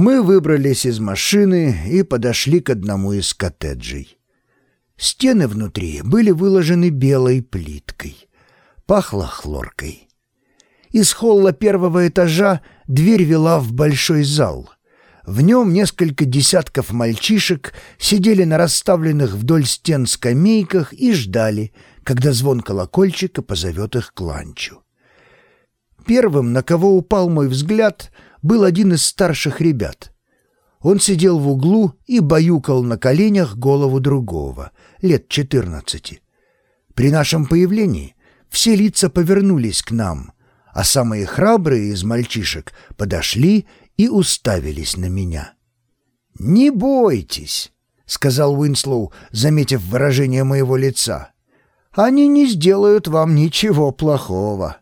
Мы выбрались из машины и подошли к одному из коттеджей. Стены внутри были выложены белой плиткой. Пахло хлоркой. Из холла первого этажа дверь вела в большой зал. В нем несколько десятков мальчишек сидели на расставленных вдоль стен скамейках и ждали, когда звон колокольчика позовет их к ланчу. Первым, на кого упал мой взгляд, был один из старших ребят. Он сидел в углу и баюкал на коленях голову другого, лет четырнадцати. При нашем появлении все лица повернулись к нам, а самые храбрые из мальчишек подошли и уставились на меня. «Не бойтесь», — сказал Уинслоу, заметив выражение моего лица. «Они не сделают вам ничего плохого».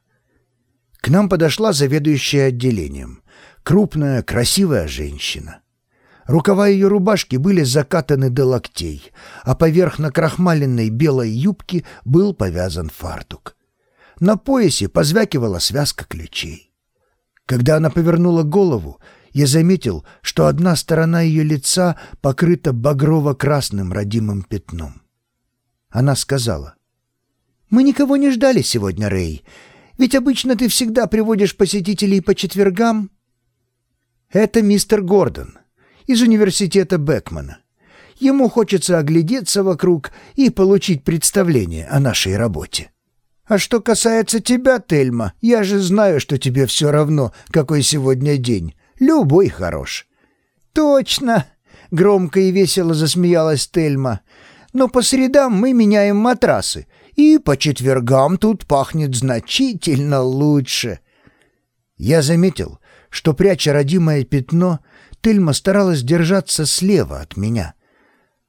К нам подошла заведующая отделением. Крупная, красивая женщина. Рукава ее рубашки были закатаны до локтей, а поверх накрахмаленной белой юбки был повязан фартук. На поясе позвякивала связка ключей. Когда она повернула голову, я заметил, что одна сторона ее лица покрыта багрово-красным родимым пятном. Она сказала, «Мы никого не ждали сегодня, Рэй. Ведь обычно ты всегда приводишь посетителей по четвергам. Это мистер Гордон из университета Бекмана. Ему хочется оглядеться вокруг и получить представление о нашей работе. А что касается тебя, Тельма, я же знаю, что тебе все равно, какой сегодня день. Любой хорош. Точно, громко и весело засмеялась Тельма. Но по средам мы меняем матрасы, и по четвергам тут пахнет значительно лучше. Я заметил, что, пряча родимое пятно, Тельма старалась держаться слева от меня.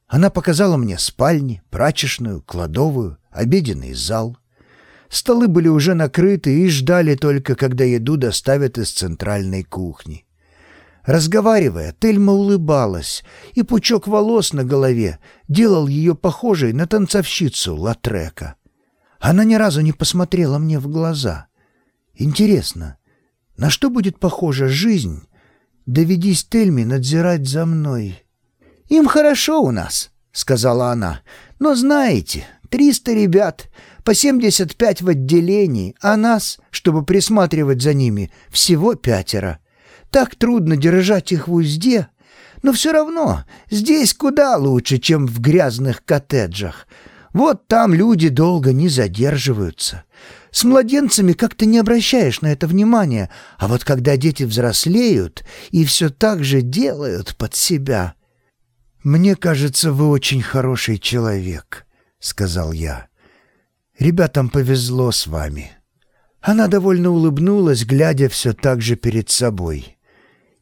Она показала мне спальни, прачечную, кладовую, обеденный зал. Столы были уже накрыты и ждали только, когда еду доставят из центральной кухни. Разговаривая, Тельма улыбалась, и пучок волос на голове делал ее похожей на танцовщицу Латрека. Она ни разу не посмотрела мне в глаза. Интересно, на что будет похожа жизнь, доведись Тельме надзирать за мной? «Им хорошо у нас», — сказала она, — «но знаете, триста ребят, по семьдесят пять в отделении, а нас, чтобы присматривать за ними, всего пятеро». Так трудно держать их в узде. Но все равно здесь куда лучше, чем в грязных коттеджах. Вот там люди долго не задерживаются. С младенцами как-то не обращаешь на это внимания, а вот когда дети взрослеют и все так же делают под себя... «Мне кажется, вы очень хороший человек», — сказал я. «Ребятам повезло с вами». Она довольно улыбнулась, глядя все так же перед собой.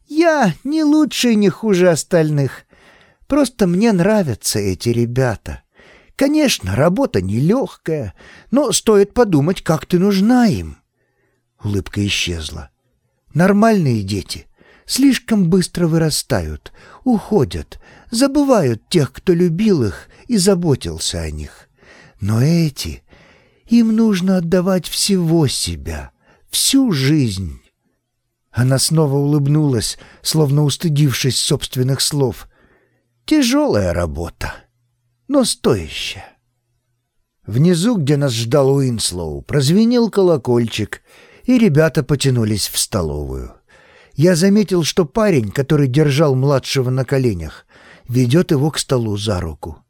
Я не лучше и не хуже остальных. Просто мне нравятся эти ребята. Конечно, работа нелегкая, но стоит подумать, как ты нужна им. Улыбка исчезла. Нормальные дети слишком быстро вырастают, уходят, забывают тех, кто любил их и заботился о них. Но эти... Им нужно отдавать всего себя, всю жизнь. Она снова улыбнулась, словно устыдившись собственных слов. «Тяжелая работа, но стоящая». Внизу, где нас ждал Уинслоу, прозвенел колокольчик, и ребята потянулись в столовую. Я заметил, что парень, который держал младшего на коленях, ведет его к столу за руку.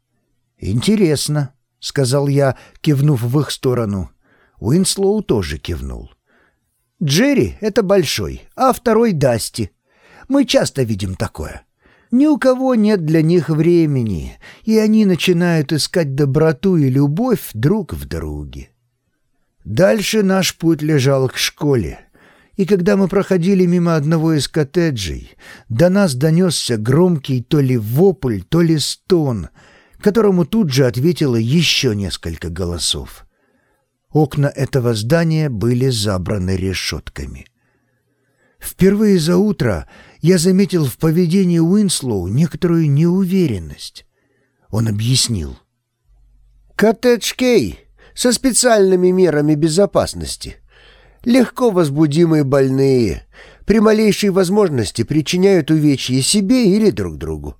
«Интересно», — сказал я, кивнув в их сторону. Уинслоу тоже кивнул. Джерри — это большой, а второй — Дасти. Мы часто видим такое. Ни у кого нет для них времени, и они начинают искать доброту и любовь друг в друге. Дальше наш путь лежал к школе, и когда мы проходили мимо одного из коттеджей, до нас донесся громкий то ли вопль, то ли стон, которому тут же ответило еще несколько голосов. Окна этого здания были забраны решетками. Впервые за утро я заметил в поведении Уинслоу некоторую неуверенность. Он объяснил. «Коттедж Кей со специальными мерами безопасности. Легко возбудимые больные. при малейшей возможности причиняют увечья себе или друг другу.